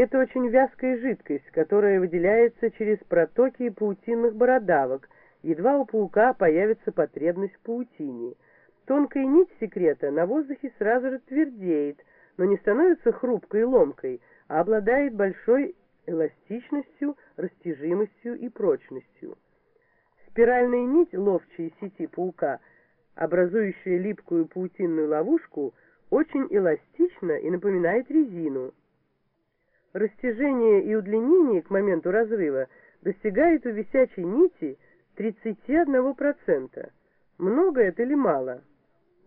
Это очень вязкая жидкость, которая выделяется через протоки паутинных бородавок, едва у паука появится потребность в паутине. Тонкая нить секрета на воздухе сразу же твердеет, но не становится хрупкой и ломкой, а обладает большой эластичностью, растяжимостью и прочностью. Спиральная нить ловчей сети паука, образующая липкую паутинную ловушку, очень эластична и напоминает резину. Растяжение и удлинение к моменту разрыва достигает у висячей нити 31%. Много это или мало?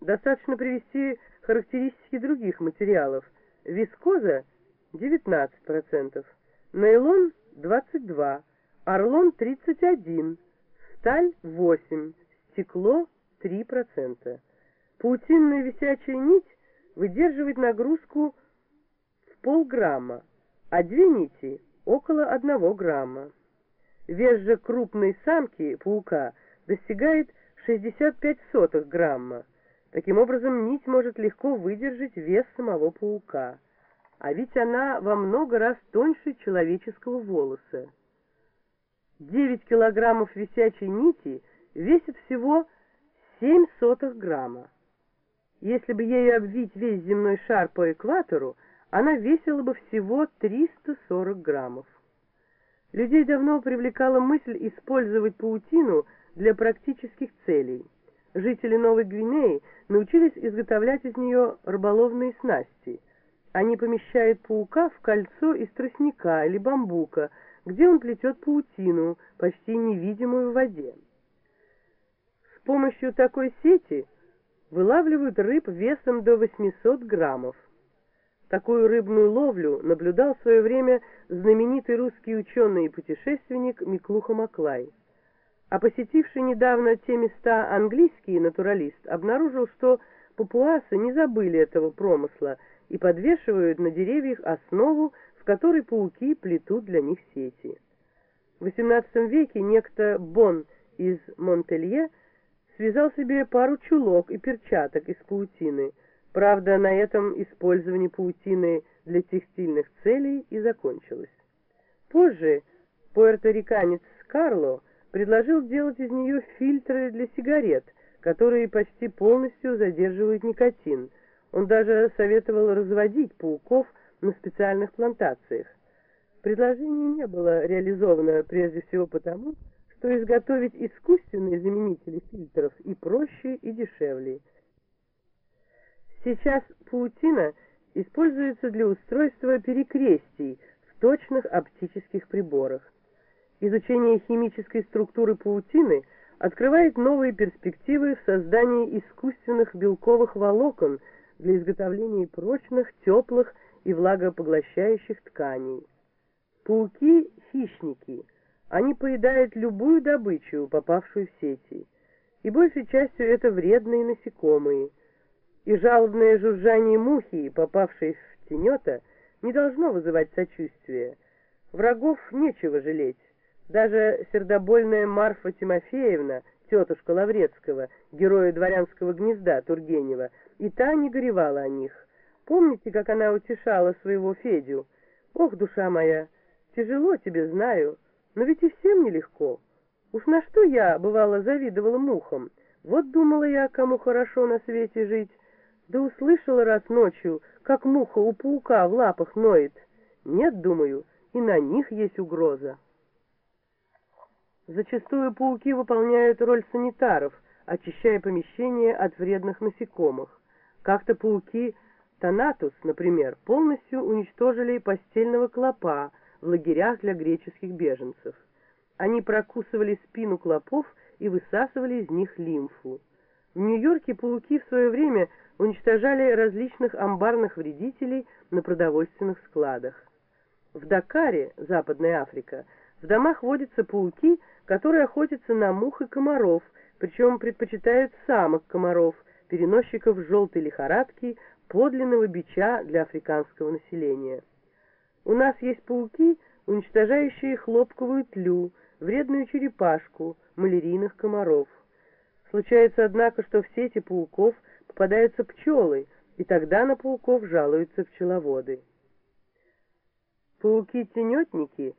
Достаточно привести характеристики других материалов. Вискоза 19%, нейлон 22%, орлон 31%, сталь 8%, стекло 3%. Паутинная висячая нить выдерживает нагрузку в полграмма, а около одного грамма. Вес же крупной самки паука достигает 65 сотых грамма. Таким образом, нить может легко выдержать вес самого паука. А ведь она во много раз тоньше человеческого волоса. 9 килограммов висячей нити весит всего 7 сотых грамма. Если бы ею обвить весь земной шар по экватору, она весила бы всего 340 граммов. Людей давно привлекала мысль использовать паутину для практических целей. Жители Новой Гвинеи научились изготовлять из нее рыболовные снасти. Они помещают паука в кольцо из тростника или бамбука, где он плетет паутину, почти невидимую в воде. С помощью такой сети вылавливают рыб весом до 800 граммов. Такую рыбную ловлю наблюдал в свое время знаменитый русский ученый и путешественник Миклуха Маклай. А посетивший недавно те места английский натуралист обнаружил, что папуасы не забыли этого промысла и подвешивают на деревьях основу, в которой пауки плетут для них сети. В XVIII веке некто Бон из Монтелье связал себе пару чулок и перчаток из паутины. Правда, на этом использование паутины для текстильных целей и закончилось. Позже пуэрториканец Карло предложил делать из нее фильтры для сигарет, которые почти полностью задерживают никотин. Он даже советовал разводить пауков на специальных плантациях. Предложение не было реализовано прежде всего потому, что изготовить искусственные заменители фильтров и проще, и дешевле. Сейчас паутина используется для устройства перекрестий в точных оптических приборах. Изучение химической структуры паутины открывает новые перспективы в создании искусственных белковых волокон для изготовления прочных, теплых и влагопоглощающих тканей. Пауки – хищники. Они поедают любую добычу, попавшую в сети. И большей частью это вредные насекомые. И жалобное жужжание мухи, попавшей в тенета, не должно вызывать сочувствия. Врагов нечего жалеть. Даже сердобольная Марфа Тимофеевна, тетушка Лаврецкого, героя дворянского гнезда Тургенева, и та не горевала о них. Помните, как она утешала своего Федю? «Ох, душа моя, тяжело тебе, знаю, но ведь и всем нелегко. Уж на что я, бывало, завидовала мухам. Вот думала я, кому хорошо на свете жить. Да услышала раз ночью, как муха у паука в лапах ноет. Нет, думаю, и на них есть угроза». Зачастую пауки выполняют роль санитаров, очищая помещение от вредных насекомых. Как-то пауки Танатус, например, полностью уничтожили постельного клопа в лагерях для греческих беженцев. Они прокусывали спину клопов и высасывали из них лимфу. В Нью-Йорке пауки в свое время уничтожали различных амбарных вредителей на продовольственных складах. В Дакаре, Западная Африка, в домах водятся пауки, которые охотятся на мух и комаров, причем предпочитают самок комаров, переносчиков желтой лихорадки, подлинного бича для африканского населения. У нас есть пауки, уничтожающие хлопковую тлю, вредную черепашку, малярийных комаров. Случается, однако, что в сети пауков попадаются пчелы, и тогда на пауков жалуются пчеловоды. Пауки-тенетники